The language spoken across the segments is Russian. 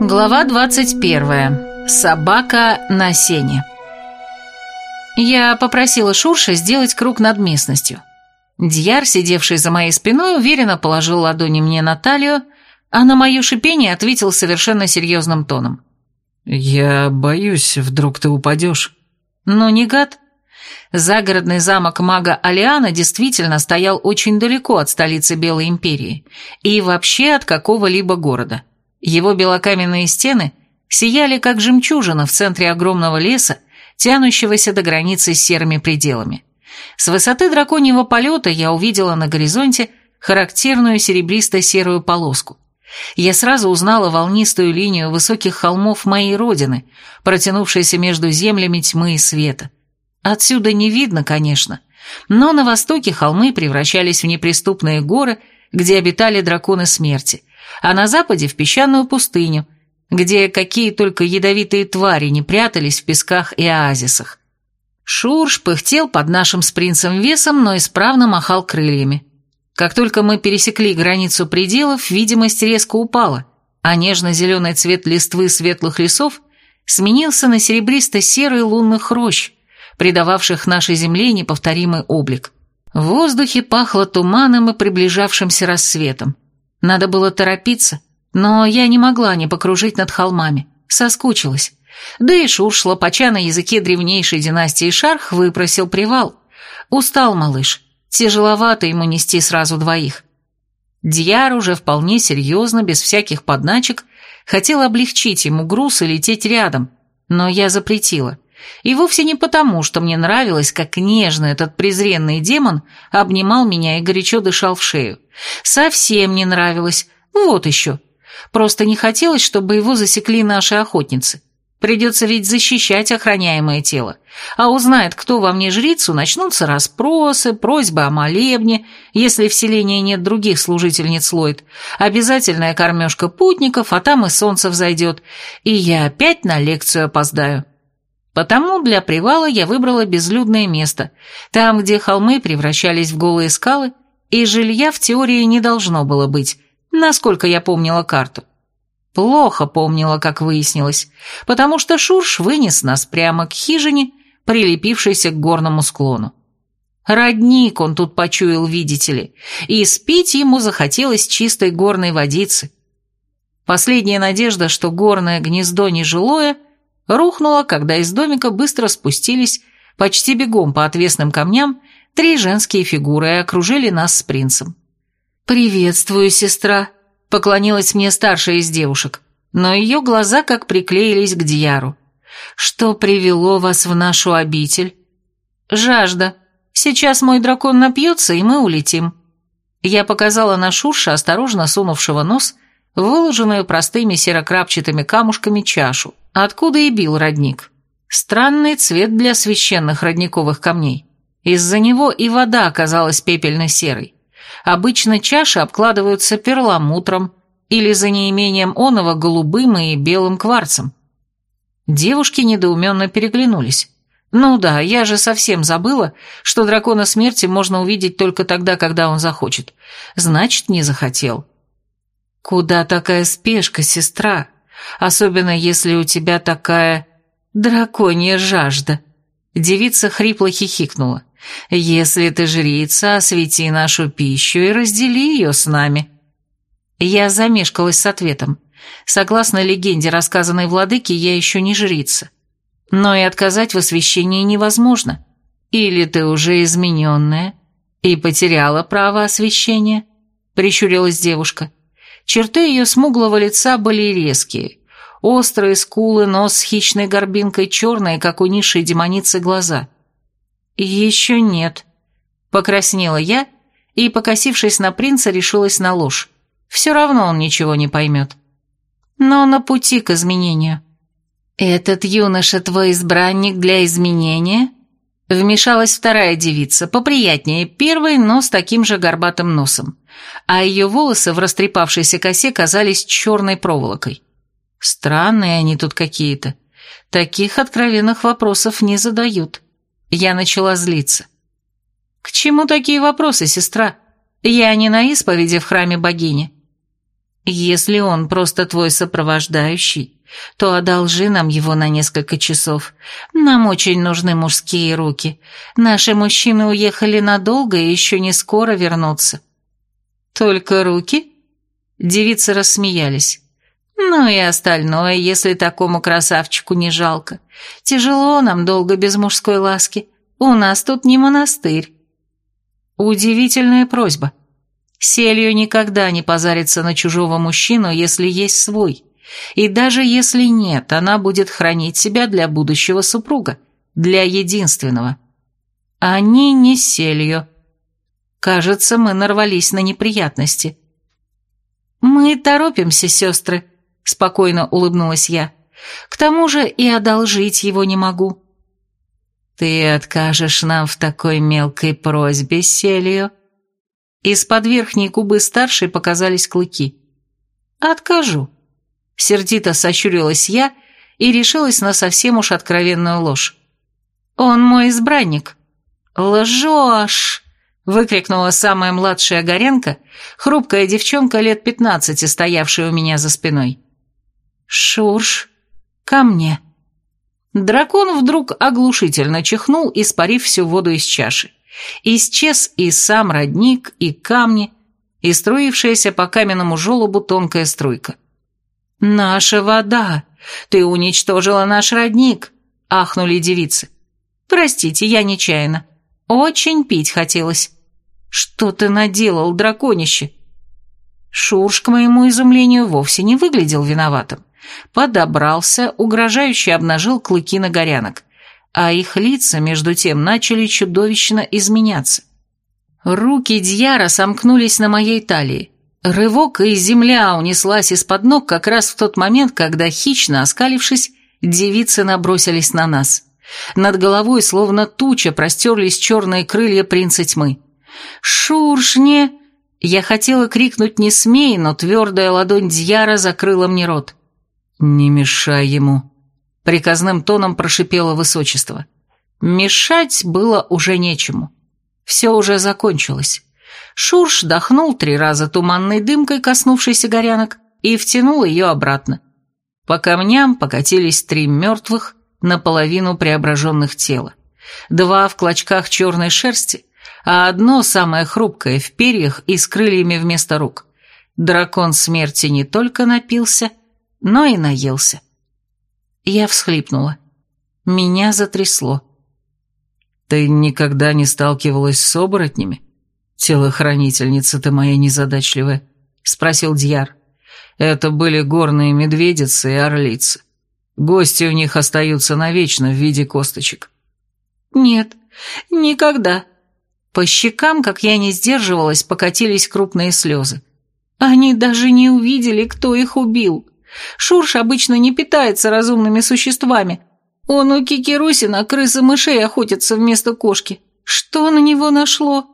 Глава 21. Собака на сене. Я попросила Шурша сделать круг над местностью. Дьяр, сидевший за моей спиной, уверенно положил ладони мне на талию, а на мое шипение ответил совершенно серьезным тоном. «Я боюсь, вдруг ты упадешь». «Ну, не гад». Загородный замок мага Алиана действительно стоял очень далеко от столицы Белой Империи и вообще от какого-либо города. Его белокаменные стены сияли как жемчужина в центре огромного леса, тянущегося до границы с серыми пределами. С высоты драконьего полета я увидела на горизонте характерную серебристо-серую полоску. Я сразу узнала волнистую линию высоких холмов моей родины, протянувшейся между землями тьмы и света. Отсюда не видно, конечно, но на востоке холмы превращались в неприступные горы, где обитали драконы смерти, а на западе в песчаную пустыню, где какие только ядовитые твари не прятались в песках и оазисах. Шурш пыхтел под нашим с принцем весом, но исправно махал крыльями. Как только мы пересекли границу пределов, видимость резко упала, а нежно-зеленый цвет листвы светлых лесов сменился на серебристо-серый лунных рощ, придававших нашей земле неповторимый облик. В воздухе пахло туманом и приближавшимся рассветом. Надо было торопиться, но я не могла не покружить над холмами, соскучилась. Да и Шурш, лопача на языке древнейшей династии Шарх, выпросил привал. Устал малыш, тяжеловато ему нести сразу двоих. Дьяр уже вполне серьезно, без всяких подначек, хотел облегчить ему груз и лететь рядом, но я запретила. И вовсе не потому, что мне нравилось, как нежно этот презренный демон обнимал меня и горячо дышал в шею. Совсем не нравилось. Вот еще. Просто не хотелось, чтобы его засекли наши охотницы. Придется ведь защищать охраняемое тело. А узнает, кто во мне жрицу, начнутся расспросы, просьбы о молебне, если в селении нет других служительниц Ллойд, обязательная кормежка путников, а там и солнце взойдет, и я опять на лекцию опоздаю. Потому для привала я выбрала безлюдное место, там, где холмы превращались в голые скалы, и жилья в теории не должно было быть, насколько я помнила карту. Плохо помнила, как выяснилось, потому что Шурш вынес нас прямо к хижине, прилепившейся к горному склону. Родник он тут почуял, видите ли, и спить ему захотелось чистой горной водицы. Последняя надежда, что горное гнездо нежилое, рухнула, когда из домика быстро спустились почти бегом по отвесным камням три женские фигуры и окружили нас с принцем. «Приветствую, сестра», — поклонилась мне старшая из девушек, но ее глаза как приклеились к Дьяру. «Что привело вас в нашу обитель?» «Жажда. Сейчас мой дракон напьется, и мы улетим». Я показала на Шурша, осторожно сунувшего нос, выложенную простыми серокрапчатыми камушками чашу, откуда и бил родник. Странный цвет для священных родниковых камней. Из-за него и вода оказалась пепельно-серой. Обычно чаши обкладываются перламутром или за неимением оного голубым и белым кварцем. Девушки недоуменно переглянулись. Ну да, я же совсем забыла, что дракона смерти можно увидеть только тогда, когда он захочет. Значит, не захотел. Куда такая спешка, сестра? Особенно если у тебя такая драконья жажда. Девица хрипло хихикнула. Если ты жрица, освети нашу пищу и раздели ее с нами. Я замешкалась с ответом. Согласно легенде, рассказанной владыке, я еще не жрица. Но и отказать в освящении невозможно. Или ты уже измененная и потеряла право освящения? Прищурилась девушка. Черты ее смуглого лица были резкие. Острые скулы, нос с хищной горбинкой, черные, как у низшей демоницы, глаза. «Еще нет», — покраснела я и, покосившись на принца, решилась на ложь. Все равно он ничего не поймет. Но на пути к изменению. «Этот юноша твой избранник для изменения?» Вмешалась вторая девица, поприятнее первой, но с таким же горбатым носом. А ее волосы в растрепавшейся косе казались черной проволокой. Странные они тут какие-то. Таких откровенных вопросов не задают. Я начала злиться. К чему такие вопросы, сестра? Я не на исповеди в храме богини. Если он просто твой сопровождающий, то одолжи нам его на несколько часов. Нам очень нужны мужские руки. Наши мужчины уехали надолго и еще не скоро вернутся. Только руки? Девицы рассмеялись. Ну и остальное, если такому красавчику не жалко. Тяжело нам долго без мужской ласки. У нас тут не монастырь. Удивительная просьба. Селью никогда не позарится на чужого мужчину, если есть свой. И даже если нет, она будет хранить себя для будущего супруга, для единственного. Они не селью. Кажется, мы нарвались на неприятности. «Мы торопимся, сестры», — спокойно улыбнулась я. «К тому же и одолжить его не могу». «Ты откажешь нам в такой мелкой просьбе, Селью?» Из-под верхней губы старшей показались клыки. «Откажу». Сердито сощурилась я и решилась на совсем уж откровенную ложь. «Он мой избранник». «Лжешь!» — выкрикнула самая младшая Горенко, хрупкая девчонка лет пятнадцати, стоявшая у меня за спиной. «Шурш, ко мне». Дракон вдруг оглушительно чихнул, испарив всю воду из чаши. Исчез и сам родник, и камни, и струившаяся по каменному желобу тонкая струйка. «Наша вода! Ты уничтожила наш родник!» — ахнули девицы. «Простите, я нечаянно. Очень пить хотелось». «Что ты наделал, драконище?» Шурш, к моему изумлению, вовсе не выглядел виноватым. Подобрался, угрожающе обнажил клыки на горянок а их лица, между тем, начали чудовищно изменяться. Руки Дьяра сомкнулись на моей талии. Рывок, и земля унеслась из-под ног как раз в тот момент, когда, хищно оскалившись, девицы набросились на нас. Над головой, словно туча, простерлись черные крылья принца тьмы. «Шуршне!» Я хотела крикнуть «не смей», но твердая ладонь Дьяра закрыла мне рот. «Не мешай ему», приказным тоном прошипело высочество. Мешать было уже нечему. Все уже закончилось. Шурш дохнул три раза туманной дымкой, коснувшейся горянок, и втянул ее обратно. По камням покатились три мертвых, наполовину преображенных тела. Два в клочках черной шерсти, а одно, самое хрупкое, в перьях и с крыльями вместо рук. Дракон смерти не только напился, но и наелся. Я всхлипнула. Меня затрясло. «Ты никогда не сталкивалась с оборотнями? Телохранительница ты моя незадачливая», — спросил Дьяр. «Это были горные медведицы и орлицы. Гости у них остаются навечно в виде косточек». «Нет, никогда». По щекам, как я не сдерживалась, покатились крупные слезы. Они даже не увидели, кто их убил. Шурш обычно не питается разумными существами. Он у Кикирусина крысы мышей охотится вместо кошки. Что на него нашло?»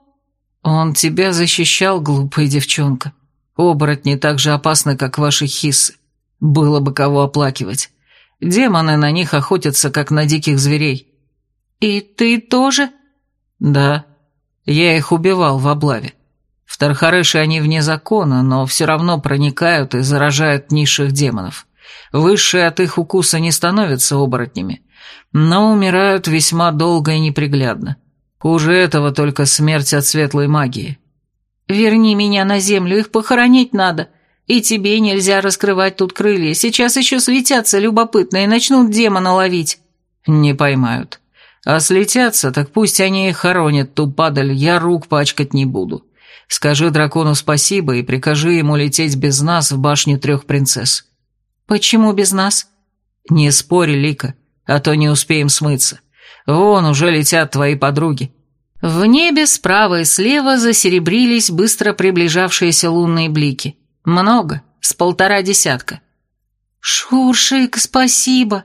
«Он тебя защищал, глупая девчонка. Оборотни так же опасны, как ваши хиссы. Было бы кого оплакивать. Демоны на них охотятся, как на диких зверей». «И ты тоже?» «Да. Я их убивал в облаве. В Тархарыше они вне закона, но все равно проникают и заражают низших демонов. Высшие от их укуса не становятся оборотнями, но умирают весьма долго и неприглядно. Хуже этого только смерть от светлой магии. «Верни меня на землю, их похоронить надо. И тебе нельзя раскрывать тут крылья, сейчас еще слетятся любопытные и начнут демона ловить». «Не поймают. А слетятся, так пусть они и хоронят ту падаль, я рук пачкать не буду». Скажи дракону спасибо и прикажи ему лететь без нас в башню трех принцесс». «Почему без нас?» «Не спори, Лика, а то не успеем смыться. Вон уже летят твои подруги». В небе справа и слева засеребрились быстро приближавшиеся лунные блики. Много, с полтора десятка. «Шуршик, спасибо!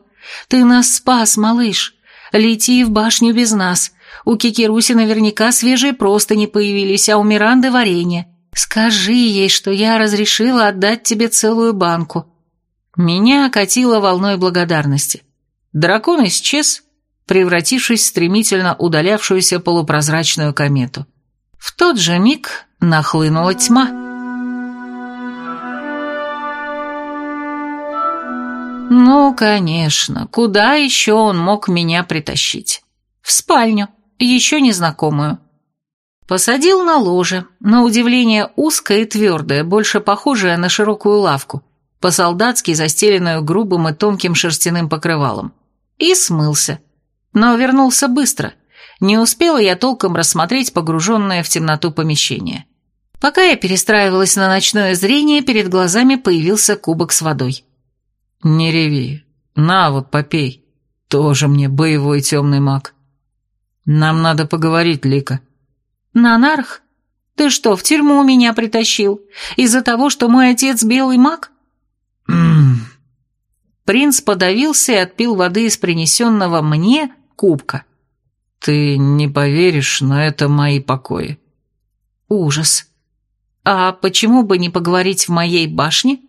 Ты нас спас, малыш! Лети в башню без нас, у Кикируси наверняка свежие простыни появились, а у Миранды варенье. Скажи ей, что я разрешила отдать тебе целую банку». Меня окатило волной благодарности. Дракон исчез, превратившись в стремительно удалявшуюся полупрозрачную комету. В тот же миг нахлынула тьма. Ну, конечно, куда еще он мог меня притащить? В спальню, еще незнакомую. Посадил на ложе, на удивление узкое и твердое, больше похожее на широкую лавку, по-солдатски застеленную грубым и тонким шерстяным покрывалом. И смылся. Но вернулся быстро. Не успела я толком рассмотреть погруженное в темноту помещение. Пока я перестраивалась на ночное зрение, перед глазами появился кубок с водой. «Не реви. На, вот попей. Тоже мне боевой темный маг. Нам надо поговорить, Лика». «На нарах? Ты что, в тюрьму меня притащил? Из-за того, что мой отец белый маг?» Принц подавился и отпил воды из принесенного мне кубка. «Ты не поверишь, но это мои покои». «Ужас. А почему бы не поговорить в моей башне?»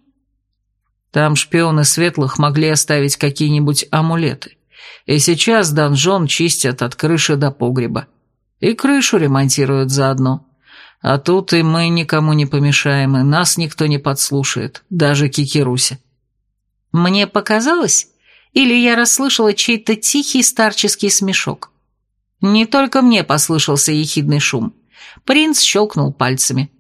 Там шпионы светлых могли оставить какие-нибудь амулеты. И сейчас донжон чистят от крыши до погреба. И крышу ремонтируют заодно. А тут и мы никому не помешаем, и нас никто не подслушает, даже Кикируся. Мне показалось, или я расслышала чей-то тихий старческий смешок? Не только мне послышался ехидный шум. Принц щелкнул пальцами.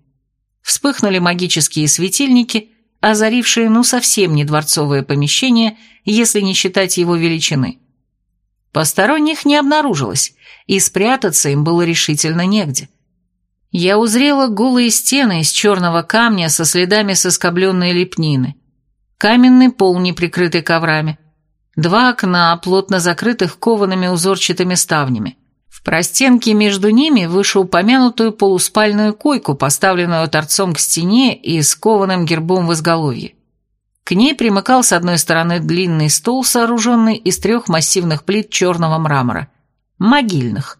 Вспыхнули магические светильники, озарившие ну совсем не дворцовое помещение, если не считать его величины. Посторонних не обнаружилось, и спрятаться им было решительно негде. Я узрела голые стены из черного камня со следами соскобленной лепнины, каменный пол, не прикрытый коврами, два окна, плотно закрытых коваными узорчатыми ставнями, в простенке между ними вышеупомянутую полуспальную койку, поставленную торцом к стене и с кованым гербом в изголовье. К ней примыкал с одной стороны длинный стол, сооруженный из трех массивных плит черного мрамора, могильных.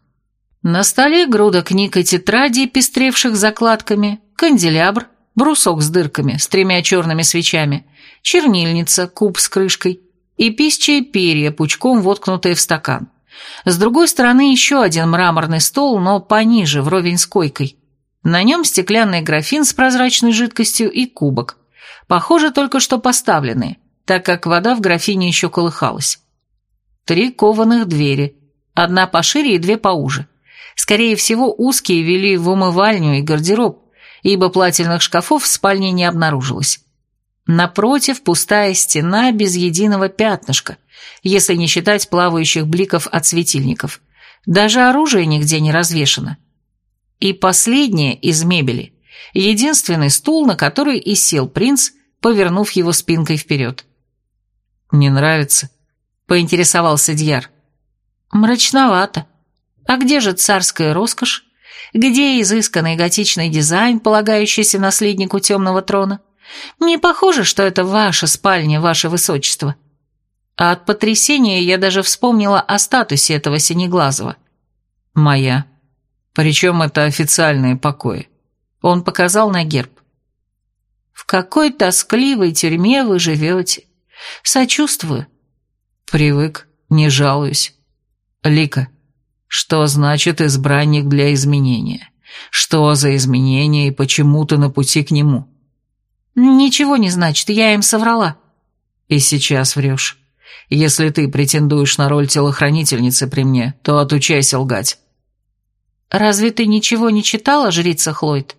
На столе груда книг и тетрадей, пестревших закладками, канделябр, брусок с дырками, с тремя черными свечами, чернильница, куб с крышкой и пищие перья, пучком воткнутые в стакан. С другой стороны еще один мраморный стол, но пониже, вровень с койкой. На нем стеклянный графин с прозрачной жидкостью и кубок. Похоже, только что поставленные, так как вода в графине еще колыхалась. Три кованых двери, одна пошире и две поуже. Скорее всего, узкие вели в умывальню и гардероб, ибо плательных шкафов в спальне не обнаружилось. Напротив пустая стена без единого пятнышка, если не считать плавающих бликов от светильников. Даже оружие нигде не развешано. И последнее из мебели – единственный стул, на который и сел принц, повернув его спинкой вперед. «Не нравится?» – поинтересовался Дьяр. «Мрачновато. А где же царская роскошь? Где изысканный готичный дизайн, полагающийся наследнику темного трона?» Не похоже, что это ваша спальня, ваше высочество. А от потрясения я даже вспомнила о статусе этого Синеглазого. Моя. Причем это официальные покои. Он показал на герб. В какой тоскливой тюрьме вы живете. Сочувствую. Привык, не жалуюсь. Лика, что значит избранник для изменения? Что за изменение и почему ты на пути к нему? «Ничего не значит, я им соврала». «И сейчас врешь. Если ты претендуешь на роль телохранительницы при мне, то отучайся лгать». «Разве ты ничего не читала, жрица Хлойд?»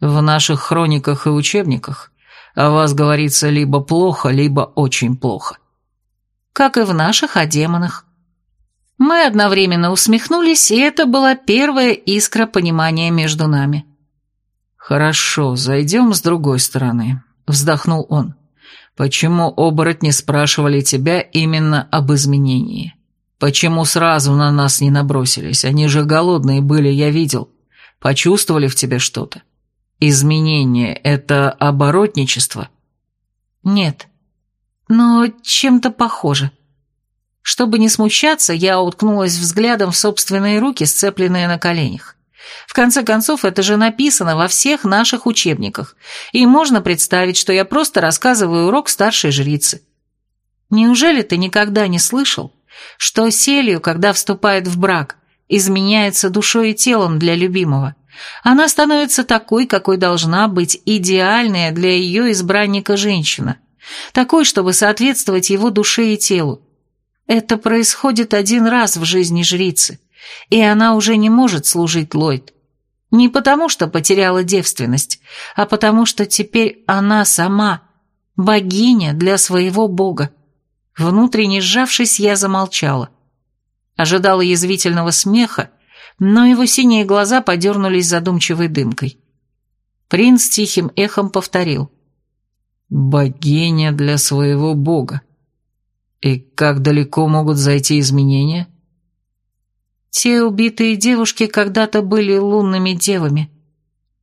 «В наших хрониках и учебниках о вас говорится либо плохо, либо очень плохо». «Как и в наших о демонах». Мы одновременно усмехнулись, и это была первая искра понимания между нами. «Хорошо, зайдем с другой стороны», — вздохнул он. «Почему оборотни спрашивали тебя именно об изменении? Почему сразу на нас не набросились? Они же голодные были, я видел. Почувствовали в тебе что-то? Изменение — это оборотничество?» «Нет, но чем-то похоже». Чтобы не смущаться, я уткнулась взглядом в собственные руки, сцепленные на коленях. В конце концов, это же написано во всех наших учебниках, и можно представить, что я просто рассказываю урок старшей жрицы. Неужели ты никогда не слышал, что селью, когда вступает в брак, изменяется душой и телом для любимого. Она становится такой, какой должна быть идеальная для ее избранника женщина. Такой, чтобы соответствовать его душе и телу. Это происходит один раз в жизни жрицы, и она уже не может служить Ллойд. Не потому, что потеряла девственность, а потому, что теперь она сама богиня для своего бога. Внутренне сжавшись, я замолчала. Ожидала язвительного смеха, но его синие глаза подернулись задумчивой дымкой. Принц тихим эхом повторил. «Богиня для своего бога. И как далеко могут зайти изменения?» Те убитые девушки когда-то были лунными девами,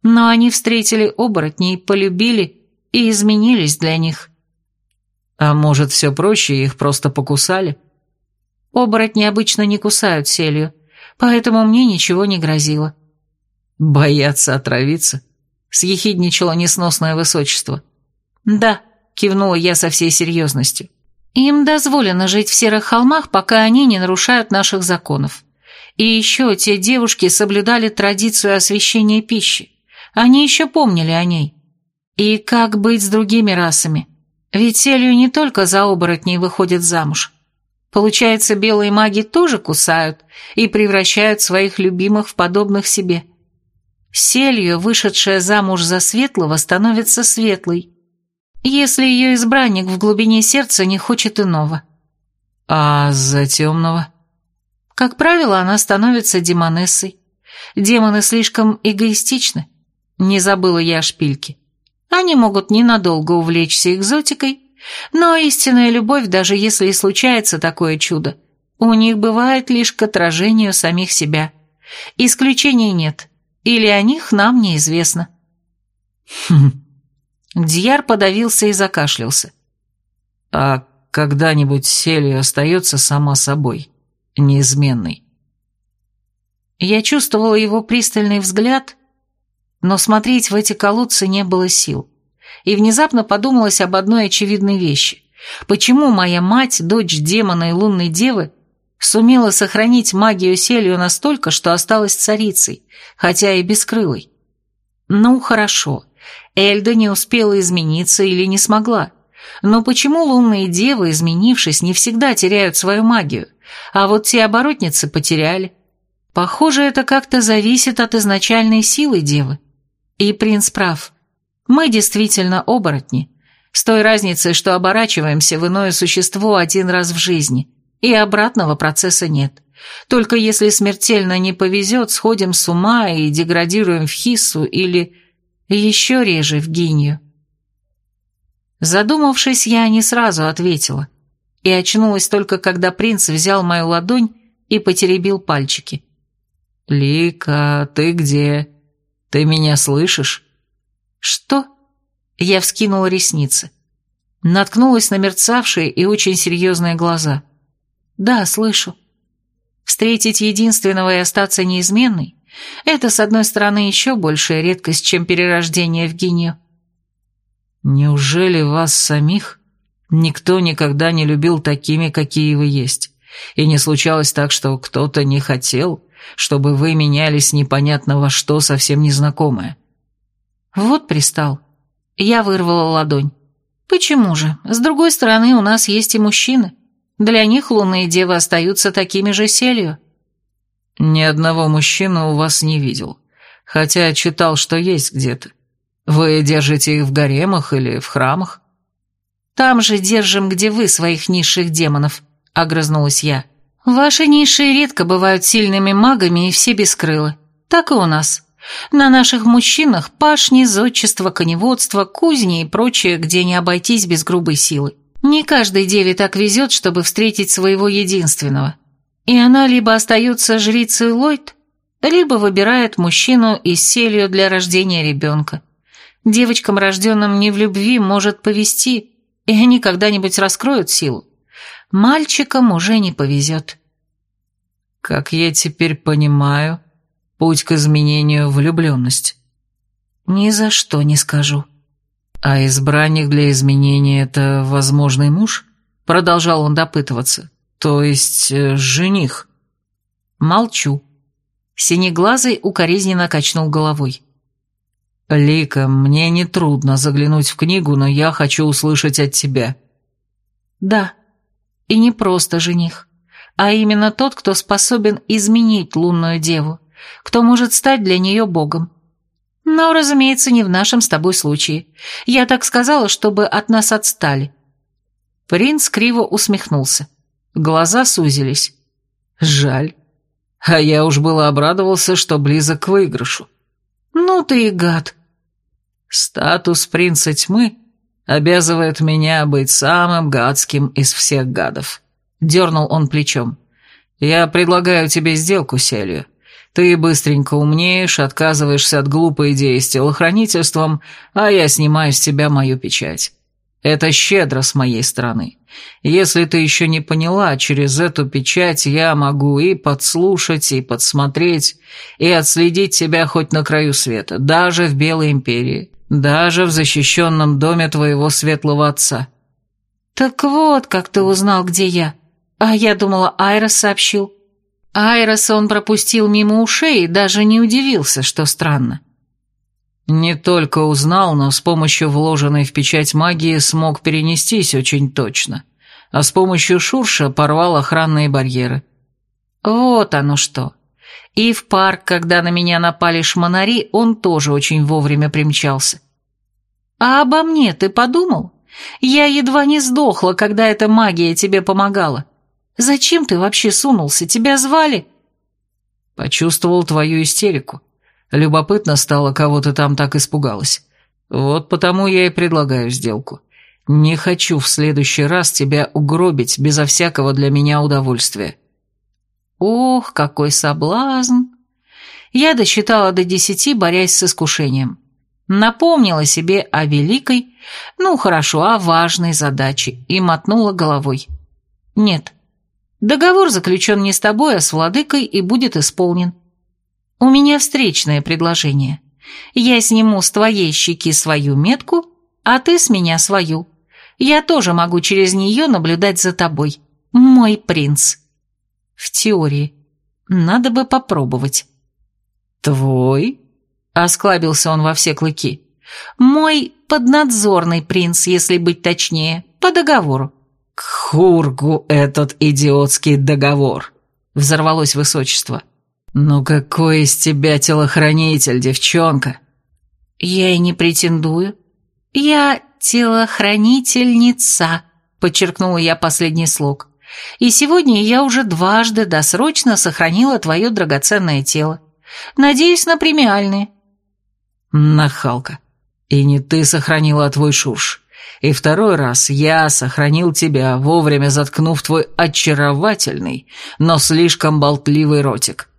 но они встретили оборотней, полюбили и изменились для них. А может, все проще, их просто покусали? Оборотни обычно не кусают селью, поэтому мне ничего не грозило. Боятся отравиться? Съехидничало несносное высочество. Да, кивнула я со всей серьезностью. Им дозволено жить в серых холмах, пока они не нарушают наших законов. И еще те девушки соблюдали традицию освещения пищи. Они еще помнили о ней. И как быть с другими расами? Ведь Селью не только за оборотней выходит замуж. Получается, белые маги тоже кусают и превращают своих любимых в подобных себе. Селью, вышедшая замуж за светлого, становится светлой, если ее избранник в глубине сердца не хочет иного. А за темного? Как правило, она становится демонессой. Демоны слишком эгоистичны. Не забыла я о шпильке. Они могут ненадолго увлечься экзотикой, но истинная любовь, даже если и случается такое чудо, у них бывает лишь к отражению самих себя. Исключений нет, или о них нам неизвестно. Хм. Дьяр подавился и закашлялся. А когда-нибудь Селия остается сама собой, неизменной. Я чувствовала его пристальный взгляд, но смотреть в эти колодцы не было сил. И внезапно подумалось об одной очевидной вещи. Почему моя мать, дочь демона и лунной девы, сумела сохранить магию Селию настолько, что осталась царицей, хотя и бескрылой? Ну, хорошо. Эльда не успела измениться или не смогла. Но почему лунные девы, изменившись, не всегда теряют свою магию, а вот те оборотницы потеряли? Похоже, это как-то зависит от изначальной силы девы. И принц прав. Мы действительно оборотни. С той разницей, что оборачиваемся в иное существо один раз в жизни. И обратного процесса нет. Только если смертельно не повезет, сходим с ума и деградируем в хиссу или, еще реже, в гинию. Задумавшись, я не сразу ответила. И очнулась только, когда принц взял мою ладонь и потеребил пальчики. «Лика, ты где?» «Ты меня слышишь?» «Что?» Я вскинула ресницы. Наткнулась на мерцавшие и очень серьезные глаза. «Да, слышу. Встретить единственного и остаться неизменной — это, с одной стороны, еще большая редкость, чем перерождение в гинию». «Неужели вас самих никто никогда не любил такими, какие вы есть, и не случалось так, что кто-то не хотел, чтобы вы менялись непонятно во что совсем незнакомое. Вот пристал. Я вырвала ладонь. Почему же? С другой стороны, у нас есть и мужчины. Для них лунные девы остаются такими же селью. Ни одного мужчину у вас не видел, хотя читал, что есть где-то. Вы держите их в гаремах или в храмах? Там же держим, где вы своих низших демонов, огрызнулась я. Ваши низшие редко бывают сильными магами и все бескрылы. Так и у нас. На наших мужчинах пашни, зодчество, коневодство, кузни и прочее, где не обойтись без грубой силы. Не каждой деве так везет, чтобы встретить своего единственного. И она либо остается жрицей Ллойд, либо выбирает мужчину из селью для рождения ребенка. Девочкам, рожденным не в любви, может повести, и они когда-нибудь раскроют силу мальчикам уже не повезет. Как я теперь понимаю, путь к изменению влюбленность. Ни за что не скажу. А избранник для изменения — это возможный муж? Продолжал он допытываться. То есть э, жених? Молчу. Синеглазый укоризненно качнул головой. «Лика, мне нетрудно заглянуть в книгу, но я хочу услышать от тебя». «Да, и не просто жених, а именно тот, кто способен изменить лунную деву, кто может стать для нее богом. Но, разумеется, не в нашем с тобой случае. Я так сказала, чтобы от нас отстали». Принц криво усмехнулся. Глаза сузились. «Жаль. А я уж было обрадовался, что близок к выигрышу». «Ну ты и гад». «Статус принца тьмы обязывает меня быть самым гадским из всех гадов», — дернул он плечом. «Я предлагаю тебе сделку, Селию. Ты быстренько умнеешь, отказываешься от глупой идеи с телохранительством, а я снимаю с тебя мою печать. Это щедро с моей стороны. Если ты еще не поняла, через эту печать я могу и подслушать, и подсмотреть, и отследить тебя хоть на краю света, даже в Белой Империи, даже в защищенном доме твоего светлого отца». «Так вот, как ты узнал, где я. А я думала, Айрос сообщил». Айроса он пропустил мимо ушей и даже не удивился, что странно. Не только узнал, но с помощью вложенной в печать магии смог перенестись очень точно, а с помощью Шурша порвал охранные барьеры. Вот оно что. И в парк, когда на меня напали шмонари, он тоже очень вовремя примчался. А обо мне ты подумал? Я едва не сдохла, когда эта магия тебе помогала. Зачем ты вообще сунулся? Тебя звали?» «Почувствовал твою истерику. Любопытно стало, кого ты там так испугалась. Вот потому я и предлагаю сделку. Не хочу в следующий раз тебя угробить безо всякого для меня удовольствия». «Ох, какой соблазн!» Я досчитала до десяти, борясь с искушением. Напомнила себе о великой, ну хорошо, о важной задаче и мотнула головой. «Нет, Договор заключен не с тобой, а с владыкой и будет исполнен. У меня встречное предложение. Я сниму с твоей щеки свою метку, а ты с меня свою. Я тоже могу через нее наблюдать за тобой. Мой принц. В теории. Надо бы попробовать. Твой? Осклабился он во все клыки. Мой поднадзорный принц, если быть точнее, по договору. «К хургу этот идиотский договор!» — взорвалось высочество. «Ну какой из тебя телохранитель, девчонка?» «Я и не претендую. Я телохранительница», — подчеркнула я последний слог. «И сегодня я уже дважды досрочно сохранила твое драгоценное тело. Надеюсь на премиальные». «Нахалка. И не ты сохранила, а твой шурш. И второй раз я сохранил тебя, вовремя заткнув твой очаровательный, но слишком болтливый ротик».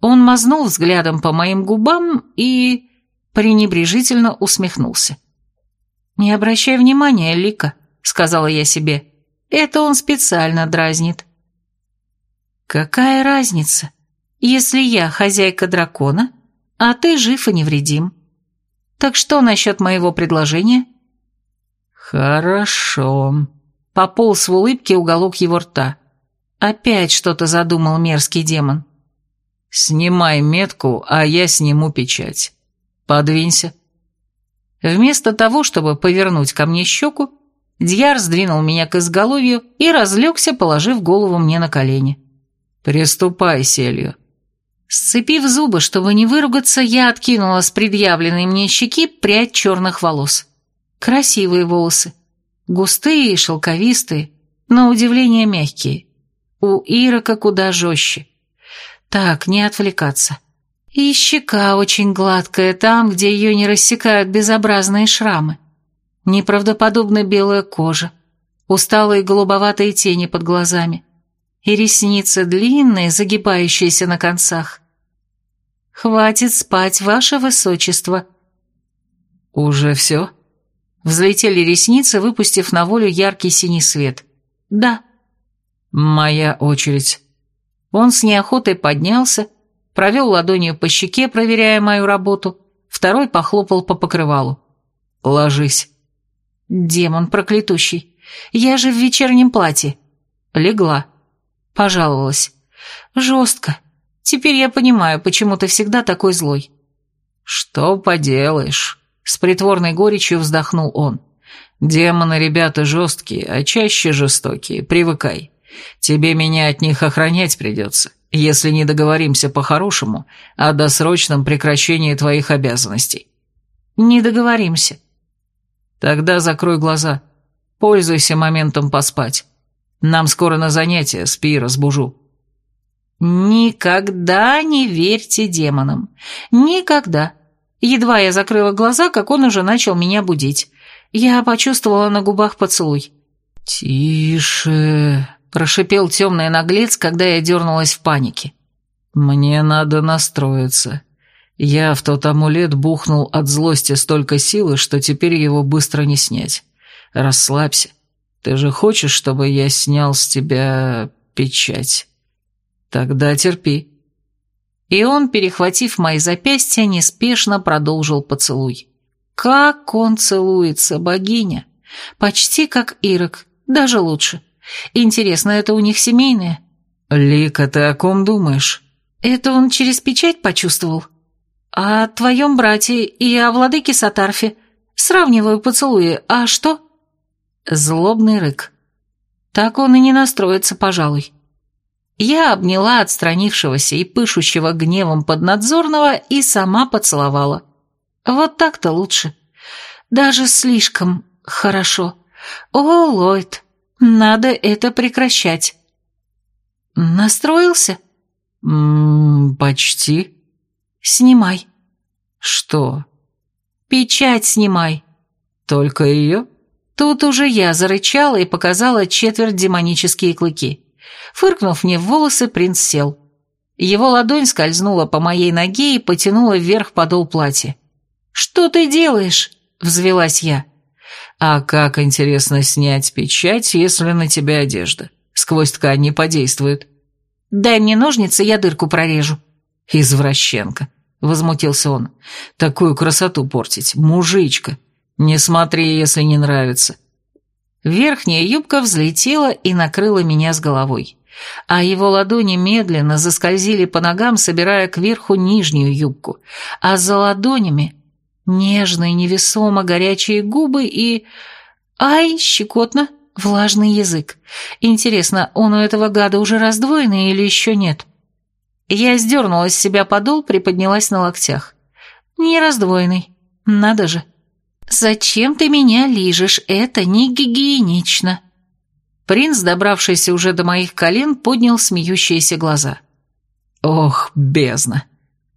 Он мазнул взглядом по моим губам и пренебрежительно усмехнулся. «Не обращай внимания, Лика», — сказала я себе. «Это он специально дразнит». «Какая разница, если я хозяйка дракона, а ты жив и невредим? Так что насчет моего предложения?» «Хорошо», — пополз в улыбке уголок его рта. Опять что-то задумал мерзкий демон. «Снимай метку, а я сниму печать. Подвинься». Вместо того, чтобы повернуть ко мне щеку, Дьяр сдвинул меня к изголовью и разлегся, положив голову мне на колени. «Приступай, селью». Сцепив зубы, чтобы не выругаться, я откинула с предъявленной мне щеки прядь черных волос. Красивые волосы. Густые и шелковистые, но удивление мягкие. У Ирока куда жестче. Так, не отвлекаться. И щека очень гладкая, там, где ее не рассекают безобразные шрамы. Неправдоподобно белая кожа, усталые голубоватые тени под глазами. И ресницы длинные, загибающиеся на концах. «Хватит спать, ваше высочество». «Уже все?» Взлетели ресницы, выпустив на волю яркий синий свет. «Да». «Моя очередь». Он с неохотой поднялся, провел ладонью по щеке, проверяя мою работу, второй похлопал по покрывалу. «Ложись». «Демон проклятущий, я же в вечернем платье». Легла. Пожаловалась. «Жестко. Теперь я понимаю, почему ты всегда такой злой». «Что поделаешь?» — с притворной горечью вздохнул он. «Демоны ребята жесткие, а чаще жестокие, привыкай. Тебе меня от них охранять придется, если не договоримся по-хорошему о досрочном прекращении твоих обязанностей». «Не договоримся». «Тогда закрой глаза. Пользуйся моментом поспать. Нам скоро на занятия, спи, разбужу». «Никогда не верьте демонам. Никогда. Едва я закрыла глаза, как он уже начал меня будить. Я почувствовала на губах поцелуй». «Тише», — прошипел темный наглец, когда я дернулась в панике. «Мне надо настроиться. Я в тот амулет бухнул от злости столько силы, что теперь его быстро не снять. Расслабься. Ты же хочешь, чтобы я снял с тебя печать?» «Тогда терпи». И он, перехватив мои запястья, неспешно продолжил поцелуй. Как он целуется, богиня! Почти как Ирок, даже лучше. Интересно, это у них семейное? Лика, ты о ком думаешь? Это он через печать почувствовал? О твоем брате и о владыке Сатарфе. Сравниваю поцелуи, а что? Злобный рык. Так он и не настроится, пожалуй. Я обняла отстранившегося и пышущего гневом поднадзорного и сама поцеловала. Вот так-то лучше. Даже слишком хорошо. О, Ллойд, надо это прекращать. Настроился? Ммм, почти. Снимай. Что? Печать снимай. Только ее? Тут уже я зарычала и показала четверть демонические клыки. Фыркнув мне в волосы, принц сел. Его ладонь скользнула по моей ноге и потянула вверх подол платья. «Что ты делаешь?» — взвелась я. «А как, интересно, снять печать, если на тебе одежда? Сквозь ткань не подействует». «Дай мне ножницы, я дырку прорежу». «Извращенка», — возмутился он. «Такую красоту портить, мужичка. Не смотри, если не нравится». Верхняя юбка взлетела и накрыла меня с головой, а его ладони медленно заскользили по ногам, собирая кверху нижнюю юбку, а за ладонями нежные, невесомо горячие губы и... Ай, щекотно, влажный язык. Интересно, он у этого гада уже раздвоенный или еще нет? Я сдернула с себя подол, приподнялась на локтях. Не раздвоенный, надо же. «Зачем ты меня лижешь? Это не гигиенично». Принц, добравшийся уже до моих колен, поднял смеющиеся глаза. «Ох, бездна!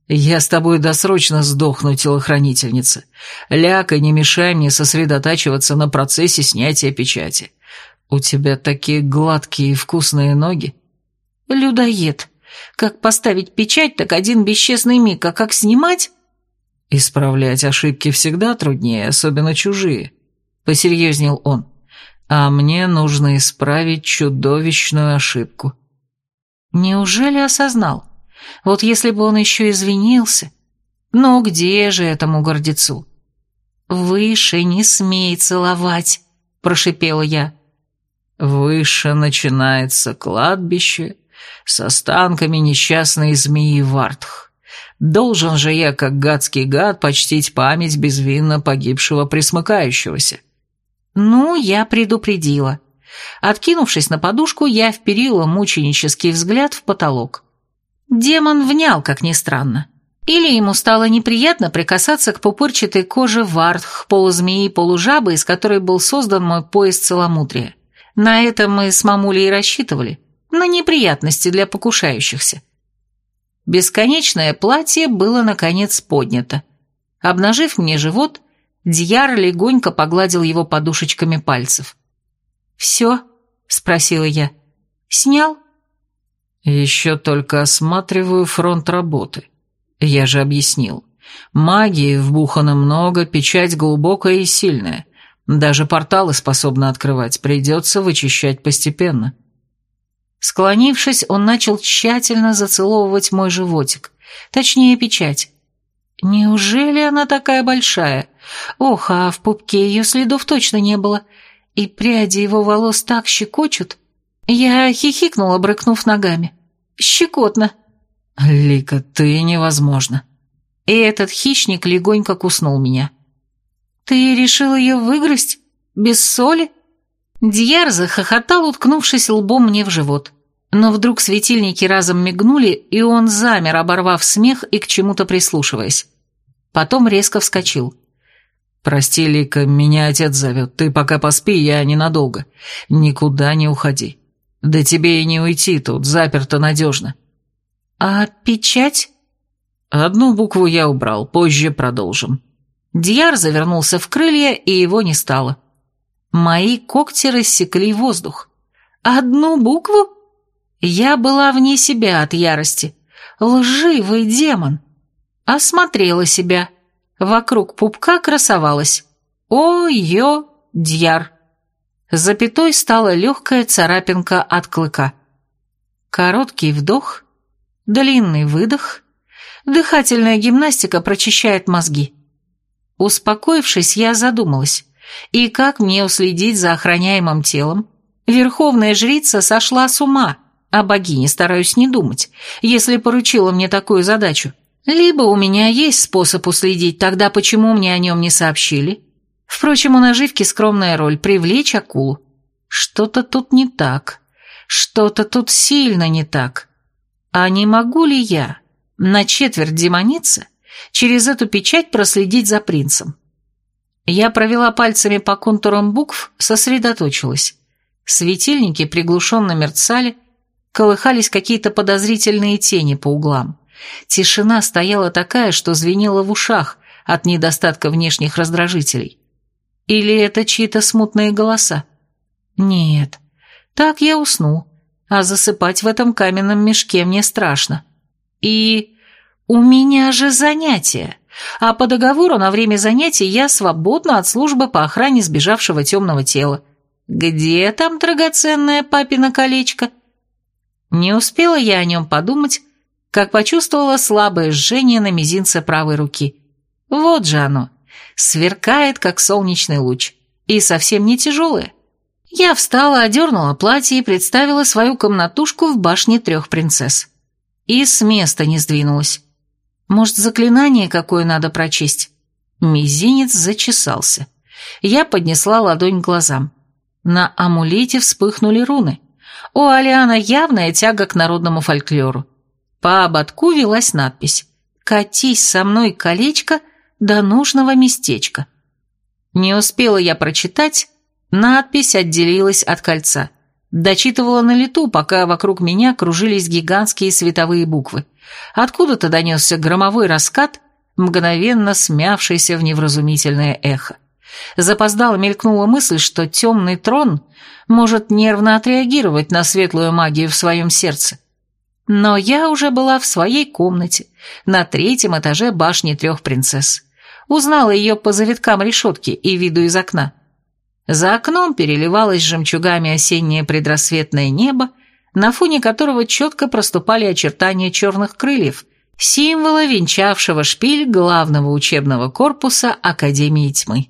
Я с тобой досрочно сдохну, телохранительница. Ляка, не мешай мне сосредотачиваться на процессе снятия печати. У тебя такие гладкие и вкусные ноги». «Людоед. Как поставить печать, так один бесчестный миг, а как снимать?» «Исправлять ошибки всегда труднее, особенно чужие», — посерьезнел он. «А мне нужно исправить чудовищную ошибку». Неужели осознал? Вот если бы он еще извинился. Но где же этому гордецу? «Выше не смей целовать», — прошипела я. «Выше начинается кладбище с останками несчастной змеи Вартх. Должен же я, как гадский гад, почтить память безвинно погибшего присмыкающегося. Ну, я предупредила. Откинувшись на подушку, я вперила мученический взгляд в потолок. Демон внял, как ни странно. Или ему стало неприятно прикасаться к пупырчатой коже вартх, полузмеи полужабы, из которой был создан мой пояс целомудрия. На это мы с мамулей рассчитывали. На неприятности для покушающихся. Бесконечное платье было, наконец, поднято. Обнажив мне живот, Дьяр легонько погладил его подушечками пальцев. «Все?» — спросила я. «Снял?» «Еще только осматриваю фронт работы. Я же объяснил. Магии вбухано много, печать глубокая и сильная. Даже порталы способны открывать, придется вычищать постепенно». Склонившись, он начал тщательно зацеловывать мой животик, точнее печать. Неужели она такая большая? Ох, а в пупке ее следов точно не было. И пряди его волос так щекочут. Я хихикнула, брыкнув ногами. Щекотно. «Лика, ты невозможно». И этот хищник легонько куснул меня. «Ты решил ее выгрызть? Без соли?» Дьяр захохотал, уткнувшись лбом мне в живот. Но вдруг светильники разом мигнули, и он замер, оборвав смех и к чему-то прислушиваясь. Потом резко вскочил. «Прости, Лика, меня отец зовет. Ты пока поспи, я ненадолго. Никуда не уходи. Да тебе и не уйти тут, заперто надежно». «А печать?» «Одну букву я убрал, позже продолжим». Дьяр завернулся в крылья, и его не стало. Мои когти рассекли воздух. «Одну букву?» Я была вне себя от ярости. Лживый демон. Осмотрела себя. Вокруг пупка красовалась. О-ё-дьяр. Запятой стала легкая царапинка от клыка. Короткий вдох, длинный выдох. Дыхательная гимнастика прочищает мозги. Успокоившись, я задумалась. И как мне уследить за охраняемым телом? Верховная жрица сошла с ума. О богине стараюсь не думать, если поручила мне такую задачу. Либо у меня есть способ уследить, тогда почему мне о нем не сообщили? Впрочем, у наживки скромная роль – привлечь акулу. Что-то тут не так. Что-то тут сильно не так. А не могу ли я, на четверть демоница, через эту печать проследить за принцем? Я провела пальцами по контурам букв, сосредоточилась. Светильники приглушенно мерцали, колыхались какие-то подозрительные тени по углам. Тишина стояла такая, что звенела в ушах от недостатка внешних раздражителей. Или это чьи-то смутные голоса? Нет, так я усну, а засыпать в этом каменном мешке мне страшно. И у меня же занятия, а по договору на время занятий я свободна от службы по охране сбежавшего темного тела. Где там драгоценное папино колечко? Не успела я о нем подумать, как почувствовала слабое жжение на мизинце правой руки. Вот же оно, сверкает, как солнечный луч, и совсем не тяжелое. Я встала, одернула платье и представила свою комнатушку в башне трех принцесс. И с места не сдвинулась. Может, заклинание какое надо прочесть? Мизинец зачесался. Я поднесла ладонь к глазам. На амулете вспыхнули руны. У Алиана явная тяга к народному фольклору. По ободку велась надпись «Катись со мной, колечко, до нужного местечка». Не успела я прочитать, надпись отделилась от кольца. Дочитывала на лету, пока вокруг меня кружились гигантские световые буквы. Откуда-то донесся громовой раскат, мгновенно смявшийся в невразумительное эхо. Запоздало мелькнула мысль, что темный трон может нервно отреагировать на светлую магию в своем сердце. Но я уже была в своей комнате, на третьем этаже башни трех принцесс. Узнала ее по завиткам решетки и виду из окна. За окном переливалось жемчугами осеннее предрассветное небо, на фоне которого четко проступали очертания черных крыльев, символа, венчавшего шпиль главного учебного корпуса Академии тьмы.